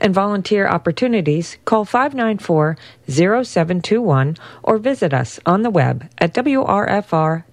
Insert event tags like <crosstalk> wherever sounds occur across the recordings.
and volunteer opportunities, call 594 0721 or visit us on the web at wrfr.org.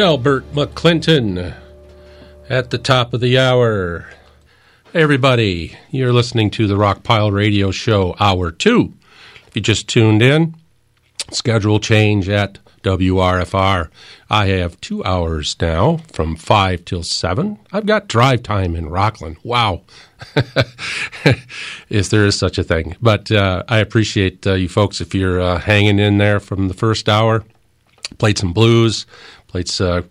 Delbert McClinton at the top of the hour. Hey everybody, you're listening to the Rockpile Radio Show, Hour 2. If you just tuned in, schedule change at WRFR. I have two hours now from 5 till 7. I've got drive time in Rockland. Wow. <laughs> if there is such a thing. But uh, I appreciate uh, you folks if you're uh, hanging in there from the first hour. Played some blues, it's uh,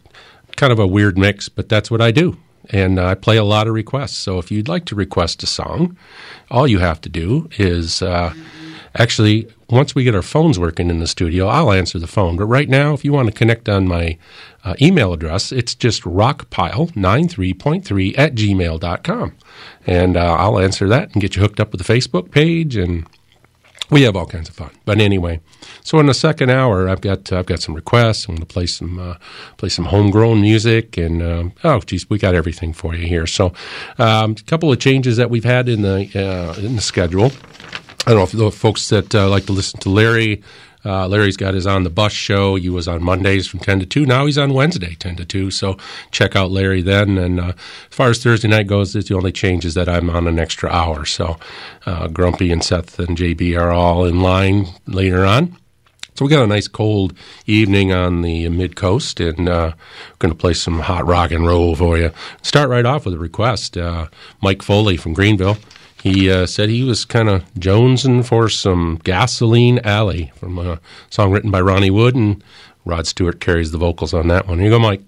kind of a weird mix, but that's what I do. And I play a lot of requests. So if you'd like to request a song, all you have to do is uh, actually, once we get our phones working in the studio, I'll answer the phone. But right now, if you want to connect on my uh, email address, it's just rockpile93.3 at gmail.com. And I'll answer that and get you hooked up with the Facebook page and we have all kinds of fun. But anyway, so in the second hour, I've got I've got some requests. I'm going to play some uh, play some homegrown music, and um, oh, geez, we got everything for you here. So, um, a couple of changes that we've had in the uh, in the schedule. I don't know if the folks that uh, like to listen to Larry uh, Larry's got his On the Bus show. He was on Mondays from 10 to 2. Now he's on Wednesday, 10 to 2. So check out Larry then. And uh, as far as Thursday night goes, the only change is that I'm on an extra hour. So uh, Grumpy and Seth and JB are all in line later on. So we got a nice cold evening on the mid coast, and uh, we're going to play some hot rock and roll for you. Start right off with a request. Uh, Mike Foley from Greenville he uh, said he was kind of jonesing for some Gasoline Alley from a song written by Ronnie Wood, and Rod Stewart carries the vocals on that one. Here you go, Mike.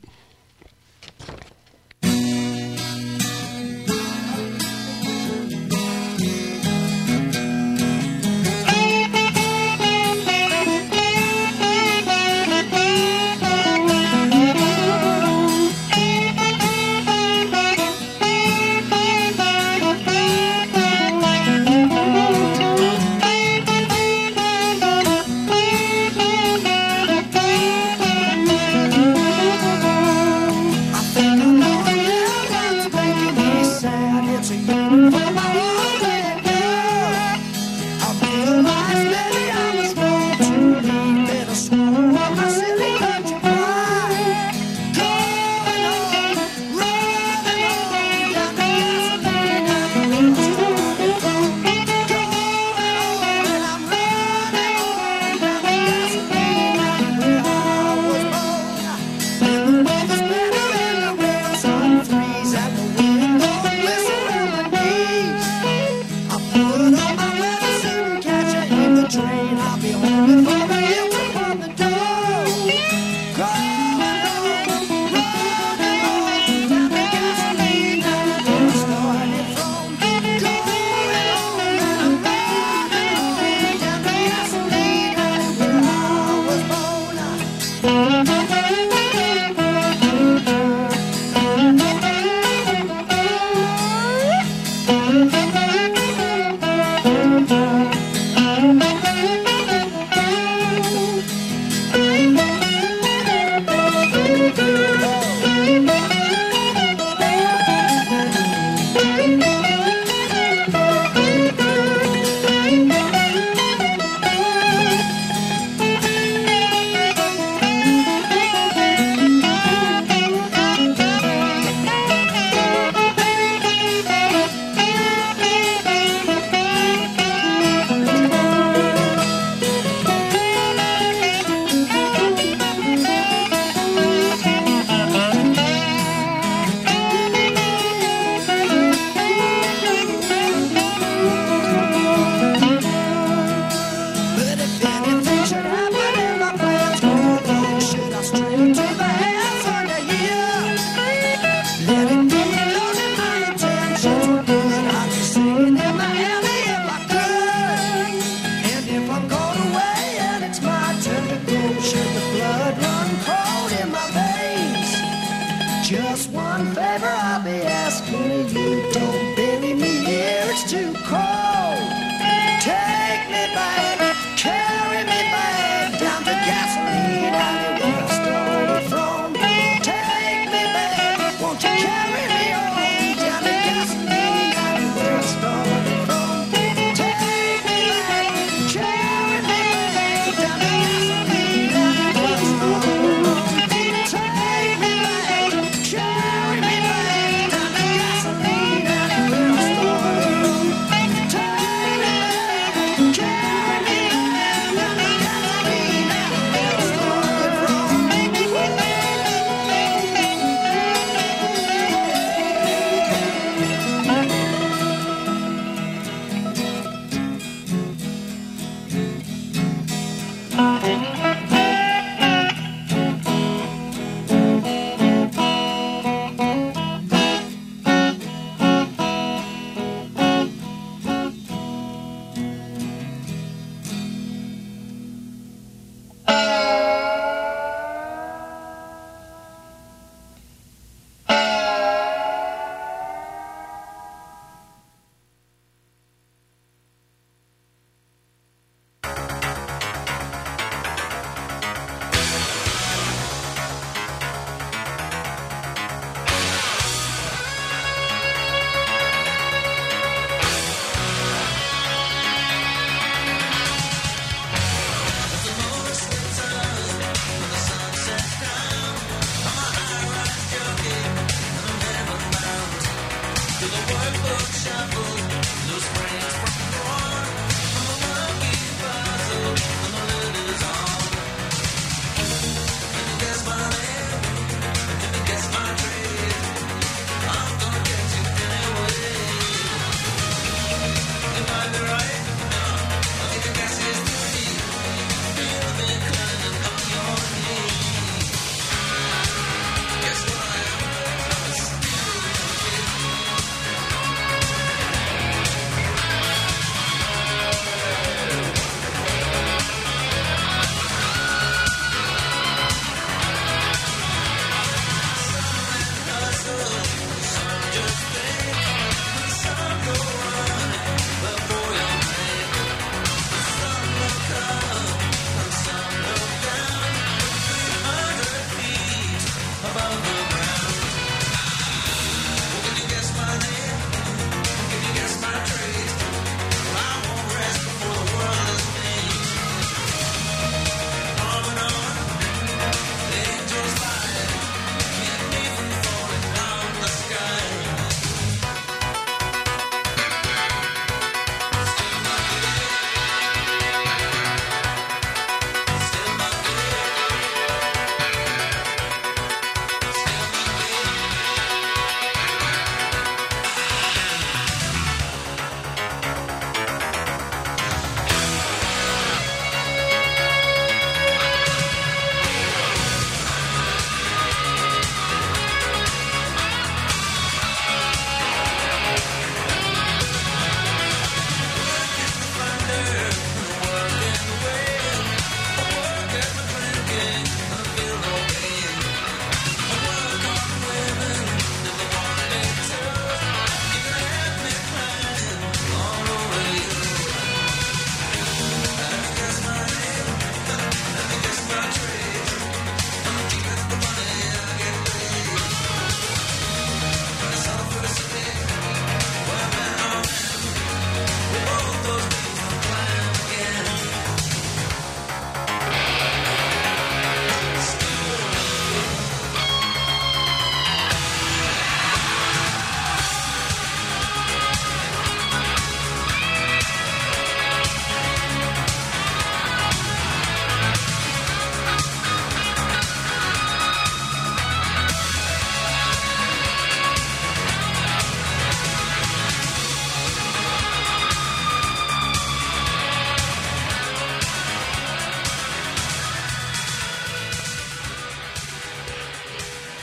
Asking you.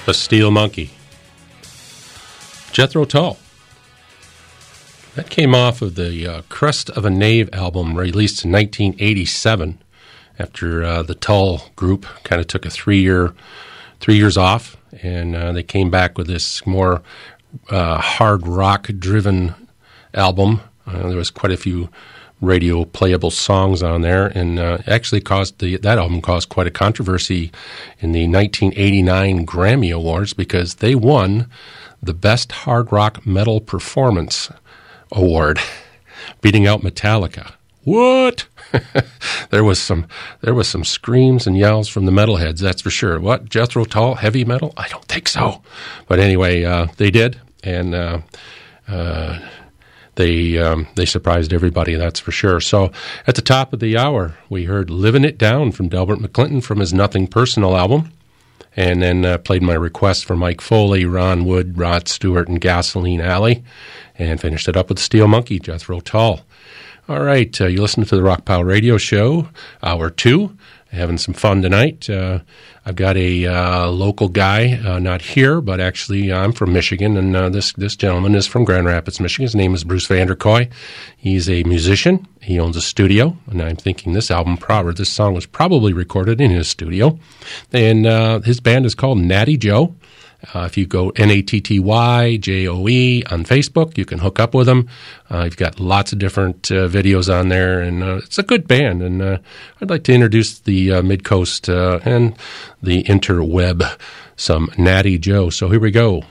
A Steel Monkey. Jethro Tull. That came off of the uh, Crest of a Knave album released in 1987 after uh, the Tull group kind of took a three year three years off, and uh, they came back with this more hard rock driven album. There was quite a few radio playable songs on there, and uh, actually caused the that album caused quite a controversy in the 1989 Grammy Awards because they won the best hard rock metal performance award, <laughs> beating out Metallica. What? <laughs> there was some there was some screams and yells from the metalheads. That's for sure. What Jethro Tull heavy metal? I don't think so. But anyway, uh, they did, and uh, uh, they um, they surprised everybody. That's for sure. So at the top of the hour, we heard "Living It Down" from Delbert McClinton from his Nothing Personal album, and then uh, played my request for Mike Foley, Ron Wood, Rod Stewart, and Gasoline Alley, and finished it up with Steel Monkey, Jethro Tull. All right, uh, you listen to the Rock Pile Radio Show, hour two. Having some fun tonight. Uh, I've got a uh, local guy, uh, not here, but actually I'm from Michigan, and this this gentleman is from Grand Rapids, Michigan. His name is Bruce Vanderkoy. He's a musician. He owns a studio, and I'm thinking this album, probably this song was probably recorded in his studio. And his band is called Natty Joe. Uh, if you go N A T T Y J O E on Facebook, you can hook up with them. Uh, you've got lots of different uh, videos on there, and uh, it's a good band. And uh, I'd like to introduce the uh, Mid Coast and the interweb, some Natty Joe. So here we go.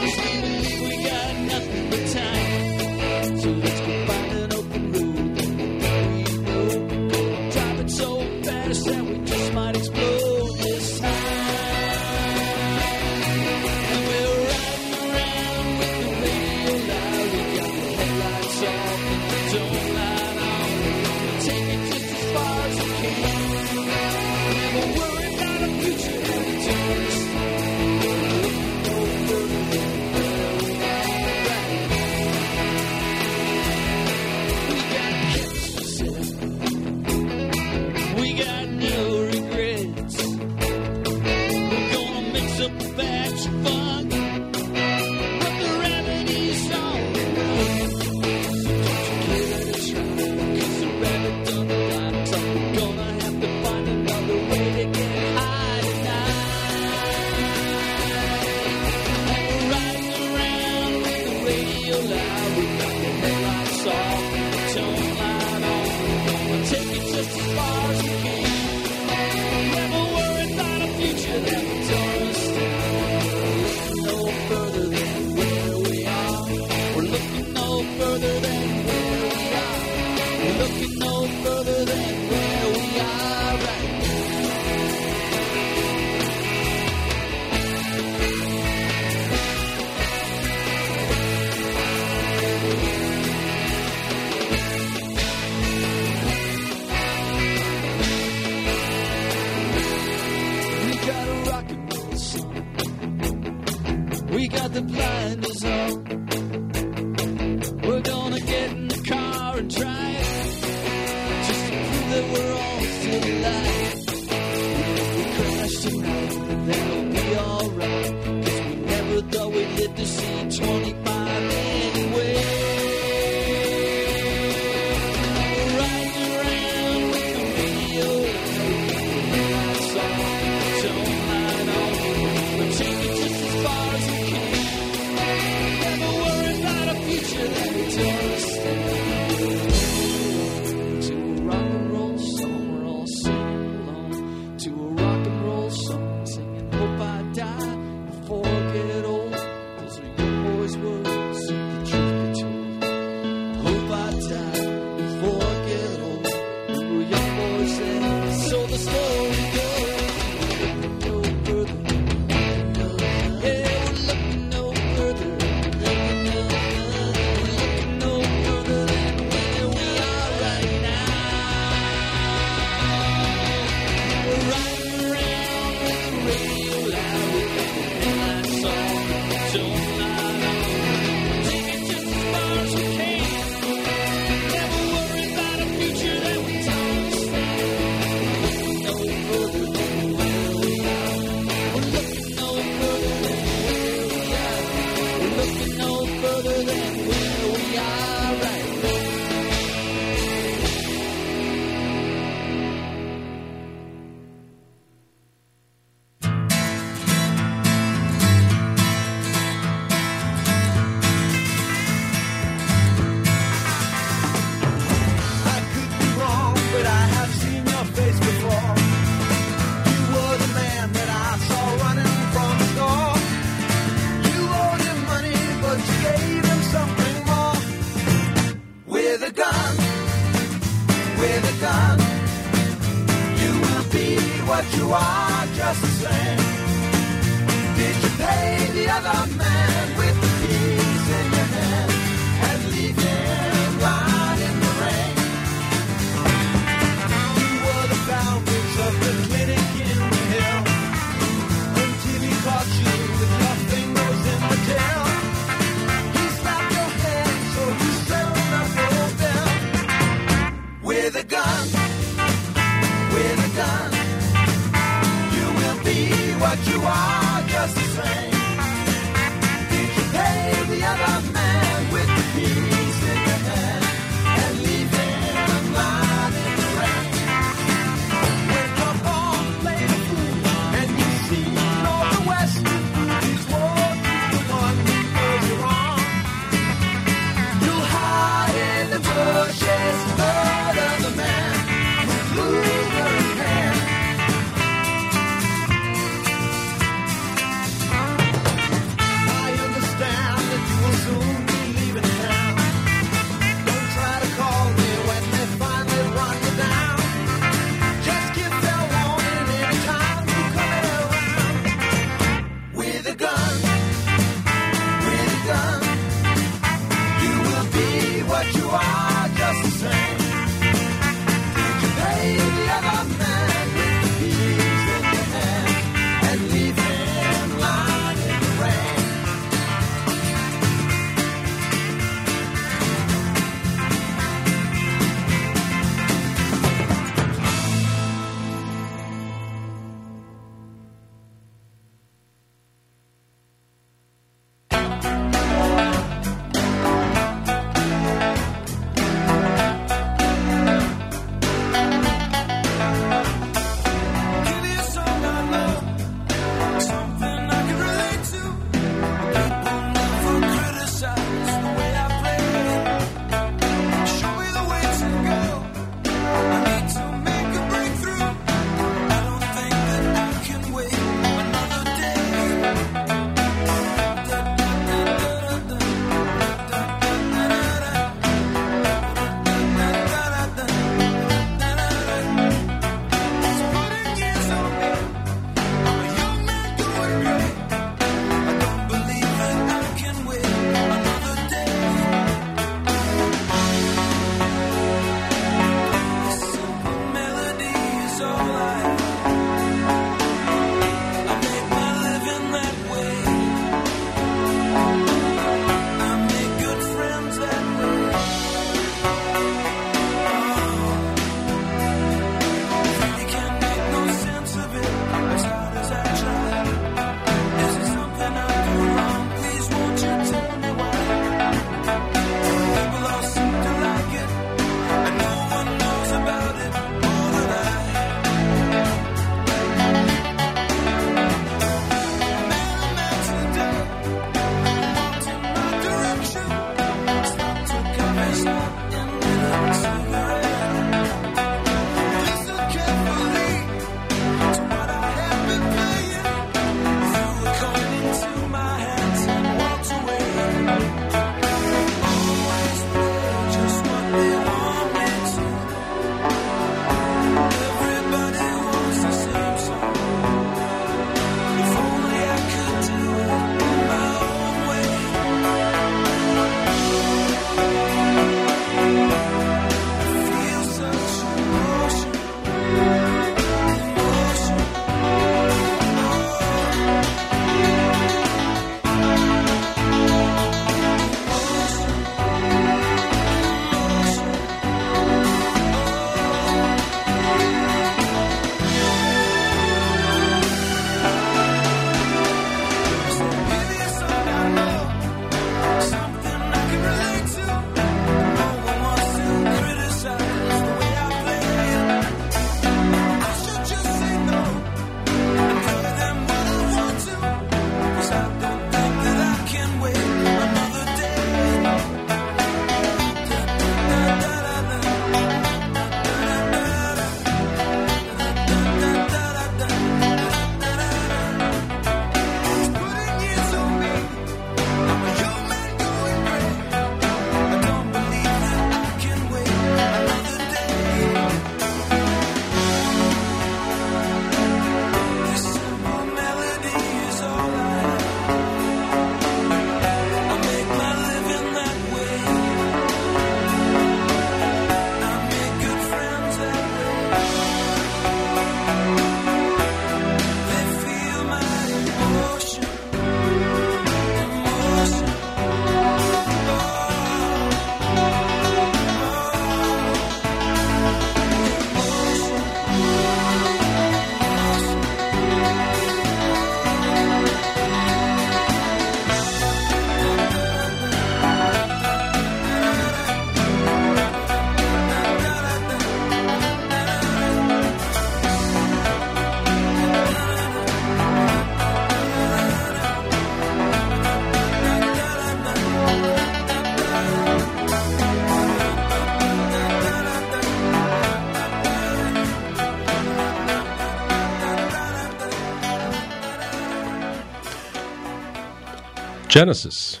Genesis.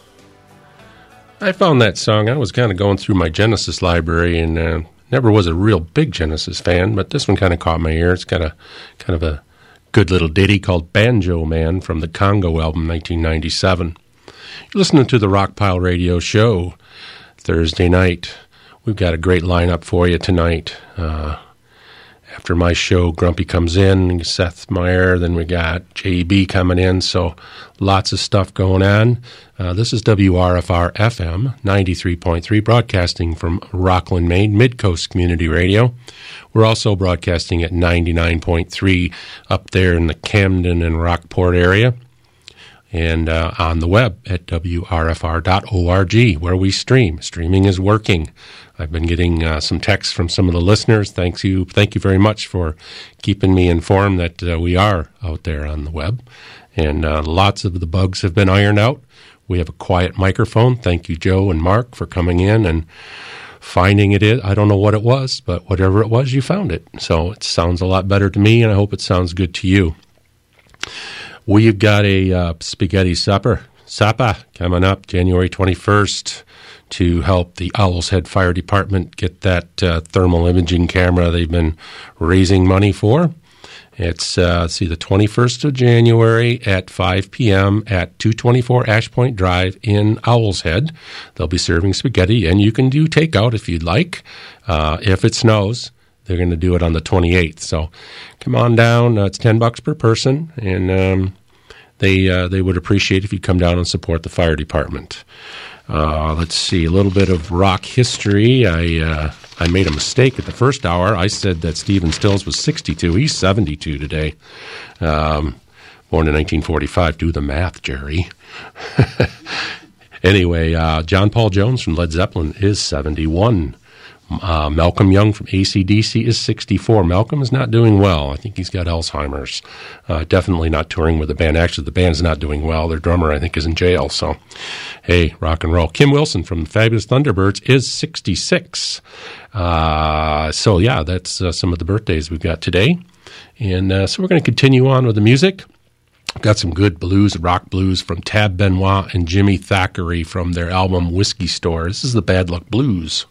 I found that song. I was kind of going through my Genesis library and uh, never was a real big Genesis fan, but this one kind of caught my ear. It's got a kind of a good little ditty called Banjo Man from the Congo album 1997. You're listening to the Rockpile Radio Show Thursday night. We've got a great lineup for you tonight. Uh, after my show, Grumpy comes in, Seth Meyer, then we got JB coming in, so lots of stuff going on. Uh, this is WRFR FM 93.3, broadcasting from Rockland, Maine, Midcoast Community Radio. We're also broadcasting at 99.3 up there in the Camden and Rockport area and uh, on the web at wrfr.org, where we stream. Streaming is working. I've been getting uh, some texts from some of the listeners. Thanks you, thank you very much for keeping me informed that uh, we are out there on the web, and uh, lots of the bugs have been ironed out. We have a quiet microphone. Thank you, Joe and Mark, for coming in and finding it. I don't know what it was, but whatever it was, you found it. So it sounds a lot better to me, and I hope it sounds good to you. We've got a spaghetti supper, supper coming up January 21st to help the Owl's Head Fire Department get that uh, thermal imaging camera they've been raising money for. It's uh, see the 21st of January at 5 p.m. at 224 Ashpoint Drive in Owl's Head. They'll be serving spaghetti, and you can do takeout if you'd like. Uh, if it snows, they're going to do it on the 28th. So come on down. It's 10 bucks per person, and um, they they would appreciate if you come down and support the fire department. Uh, let's see, a little bit of rock history. I uh, I made a mistake at the first hour. I said that Stephen Stills was 62. He's 72 today. Um, born in 1945. Do the math, Jerry. <laughs> anyway, uh, John Paul Jones from Led Zeppelin is 71. Uh, Malcolm Young from ACDC is 64. Malcolm is not doing well. I think he's got Alzheimer's. Uh, definitely not touring with the band. Actually, the band's not doing well. Their drummer, I think, is in jail. So, hey, rock and roll. Kim Wilson from the Fabulous Thunderbirds is 66. Uh, so, yeah, that's uh, some of the birthdays we've got today. And so we're going to continue on with the music. Got some good blues, rock blues from Tab Benoit and Jimmy Thackery from their album Whiskey Store. This is the Bad Luck Blues.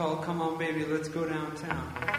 called Come On Baby, Let's Go Downtown.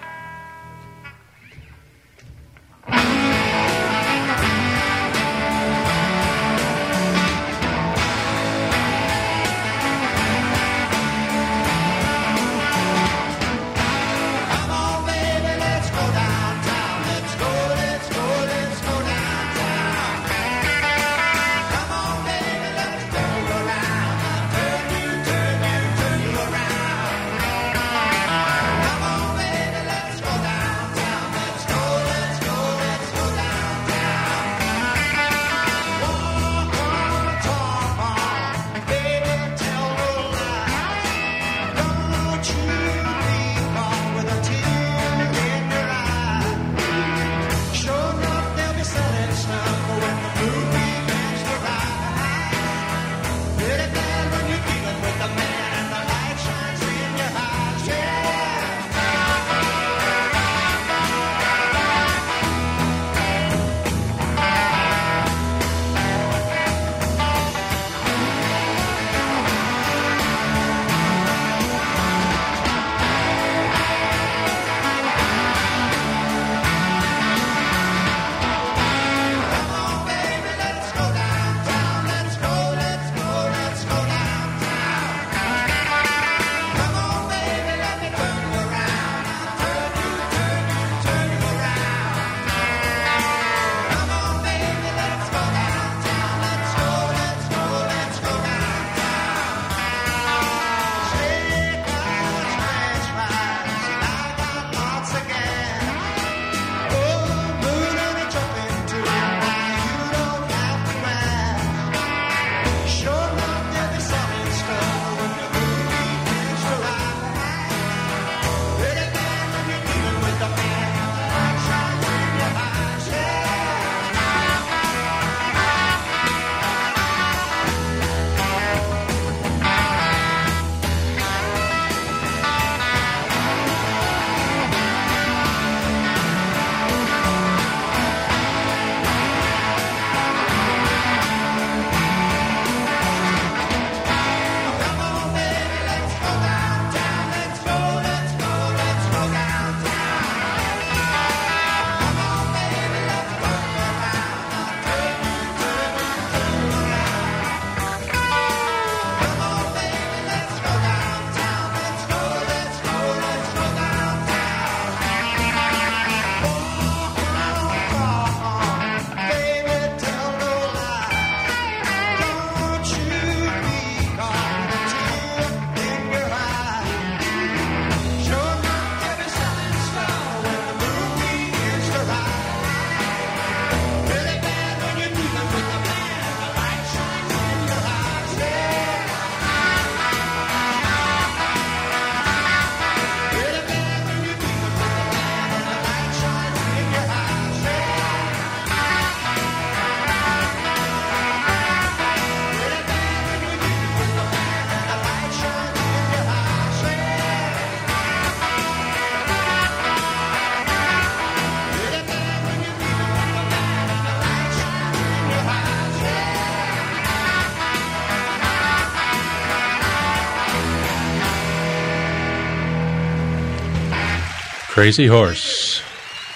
Crazy Horse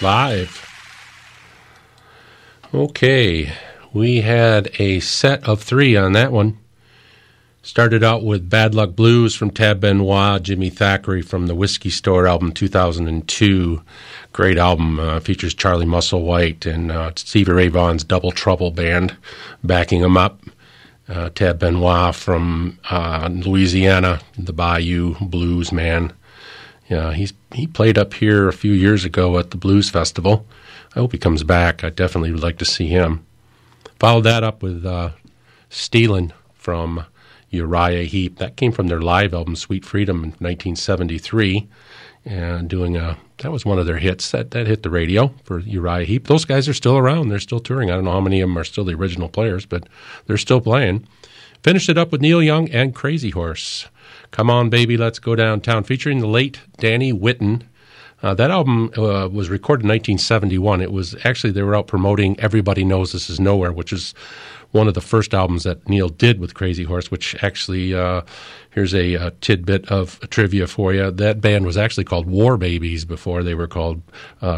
live. Okay, we had a set of three on that one. Started out with Bad Luck Blues from Tab Benoit, Jimmy Thackery from the Whiskey Store album 2002. Great album, uh, features Charlie Musselwhite and uh, Stevie Ray Vaughan's Double Trouble Band backing them up. Uh, Tab Benoit from Louisiana, the Bayou Blues Man. Yeah, he's he played up here a few years ago at the Blues Festival. I hope he comes back. I definitely would like to see him. Followed that up with uh, Stealing from Uriah Heep. That came from their live album Sweet Freedom in 1973, and doing a that was one of their hits that that hit the radio for Uriah Heep. Those guys are still around. They're still touring. I don't know how many of them are still the original players, but they're still playing. Finished it up with Neil Young and Crazy Horse. Come On Baby, Let's Go Downtown, featuring the late Danny Whitten. Uh, that album uh, was recorded in 1971. It was actually, they were out promoting Everybody Knows This Is Nowhere, which is one of the first albums that Neil did with Crazy Horse, which actually, uh, here's a, a, tidbit of trivia for you. That band was actually called War Babies before they were called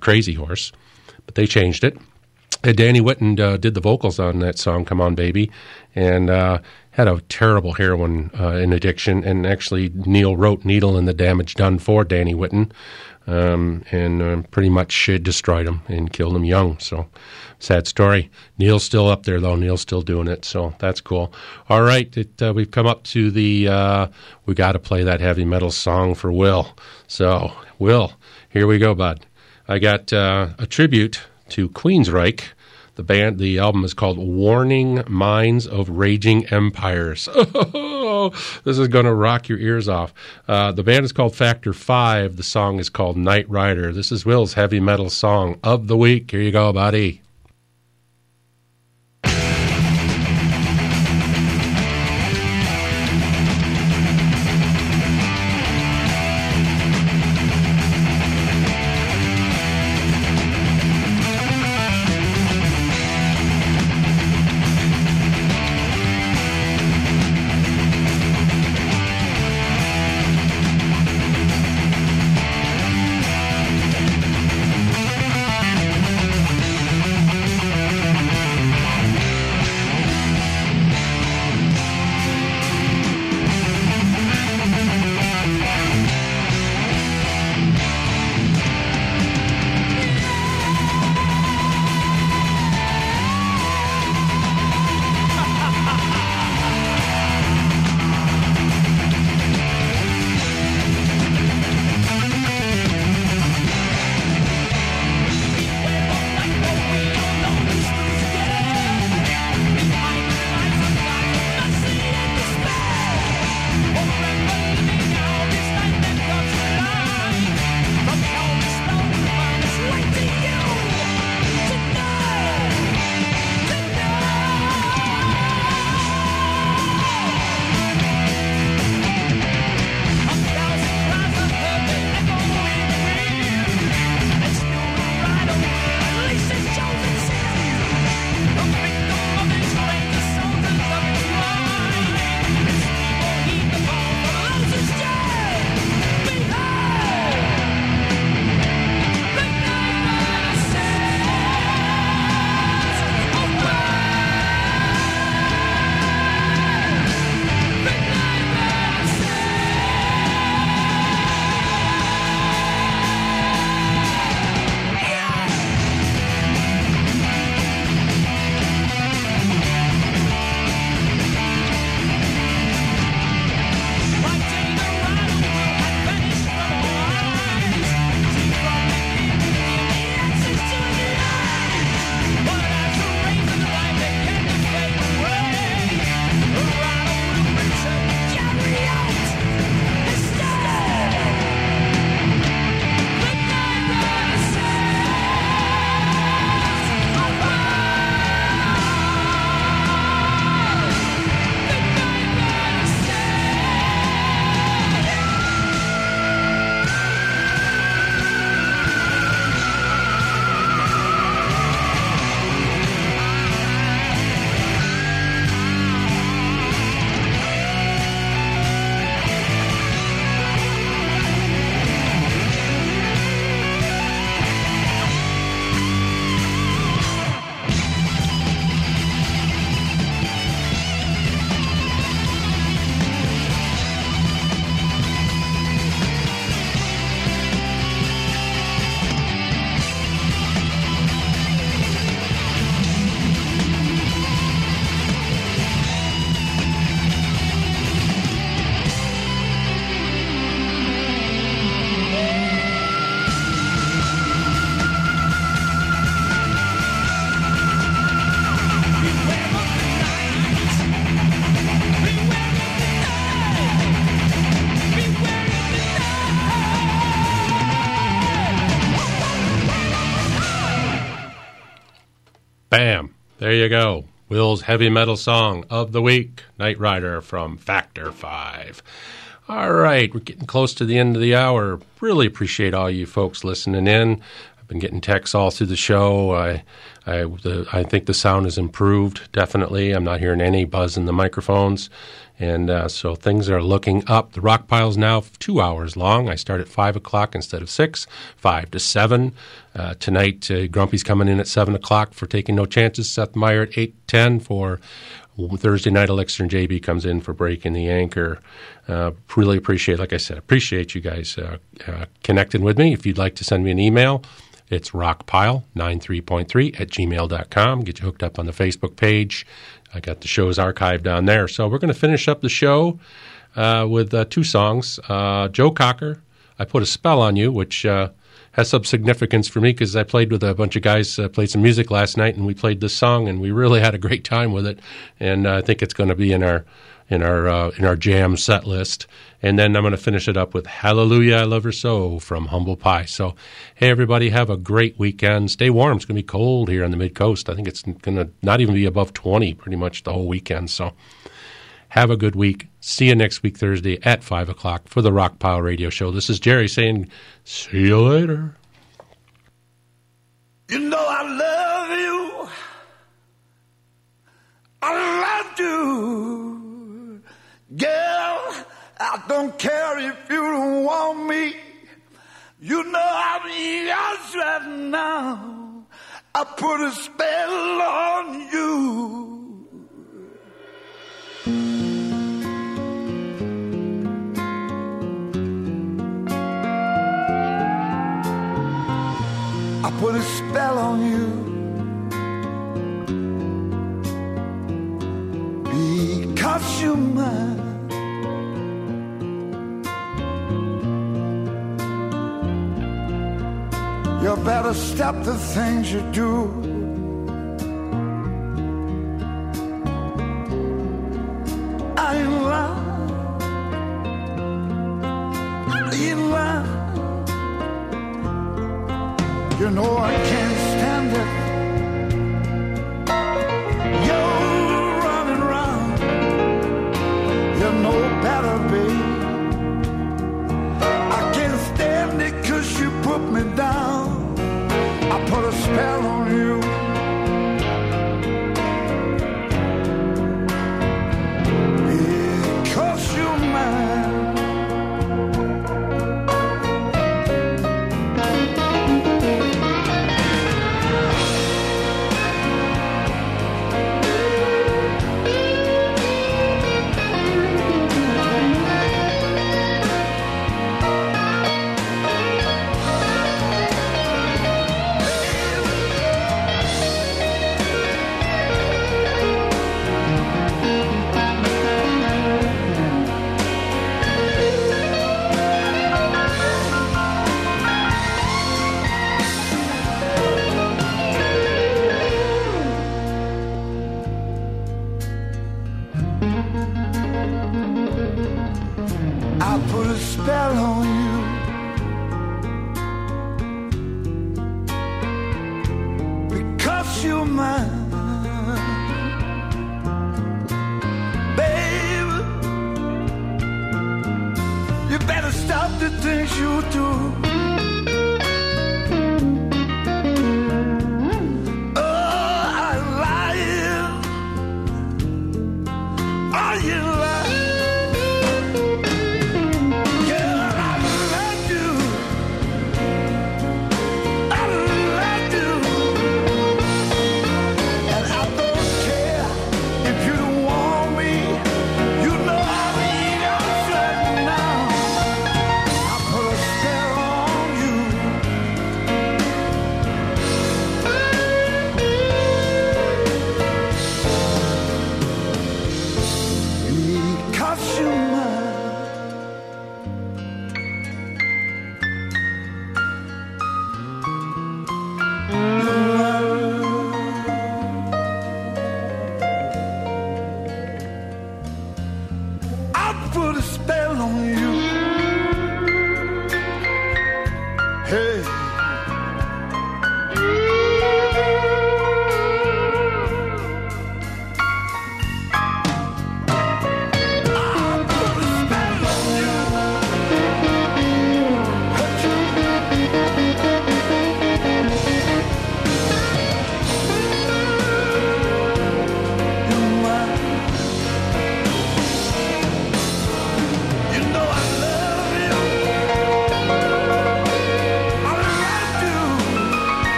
Crazy Horse, but they changed it. Danny Whitten uh, did the vocals on that song, "Come On, Baby," and uh, had a terrible heroin uh, addiction. And actually, Neil wrote "Needle and the Damage Done" for Danny Whitten, um, and pretty much destroyed him and killed him young. So sad story. Neil's still up there though. Neil's still doing it, so that's cool. All right, we've come up to the. We got to play that heavy metal song for Will. So Will, here we go, bud. I got a tribute to Queensryche. The band, the album is called "Warning Minds of Raging Empires." <laughs> this is going to rock your ears off. Uh, the band is called Factor Five. The song is called Night Rider. This is Will's heavy metal song of the week. Here you go, buddy. There you go. Will's heavy metal song of the week, Night Rider from Factor 5. All right, we're getting close to the end of the hour. Really appreciate all you folks listening in. I've been getting texts all through the show. I, I, the, I think the sound has improved, definitely. I'm not hearing any buzz in the microphones. And uh, so things are looking up. The rock pile's now two hours long. I start at 5 o'clock instead of 6, 5 to 7. Uh, tonight, uh, Grumpy's coming in at 7 o'clock for Taking No Chances. Seth Meyer at 8.10 for Thursday night. Elixir and JB comes in for Breaking the Anchor. Really appreciate, like I said, appreciate you guys connecting with me. If you'd like to send me an email, it's rockpile93.3 at gmail.com. Get you hooked up on the Facebook page. I got the shows archived on there. So we're going to finish up the show uh, with uh, two songs. Uh, Joe Cocker, I Put a Spell on You, which uh, has some significance for me because I played with a bunch of guys, uh, played some music last night, and we played this song, and we really had a great time with it. And I think it's going to be in our in our uh, in our jam set list. And then I'm going to finish it up with Hallelujah, I Love Her So from Humble Pie. So, hey, everybody, have a great weekend. Stay warm. It's going to be cold here on the mid coast. I think it's going to not even be above 20 pretty much the whole weekend. So, have a good week. See you next week, Thursday at 5 o'clock for the Rock Pile Radio Show. This is Jerry saying, see you later. You know I love you. I love you. Girl, I don't care if you don't want me. You know I'm yours right now. I put a spell on you. I put a spell on you. Because you're mine. You better stop the things you do. I ain't lying. I ain't lying. You know I can't stand it. You're running. You know better, babe. I can't stand you put me down. Spell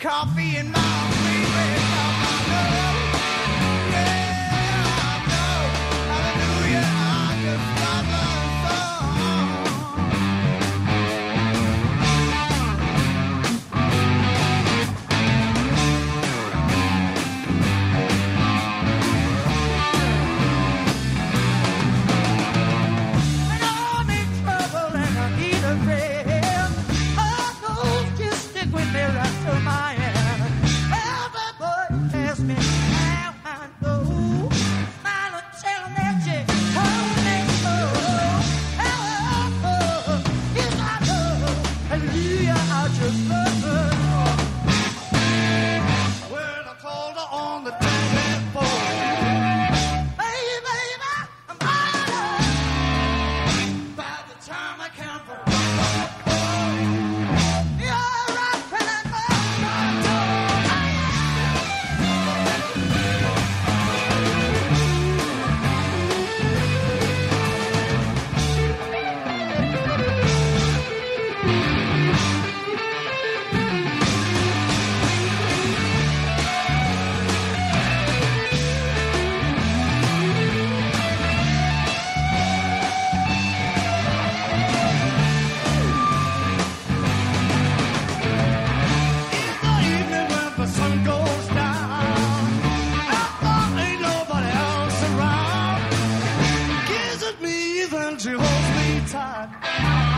coffee she holds me tight.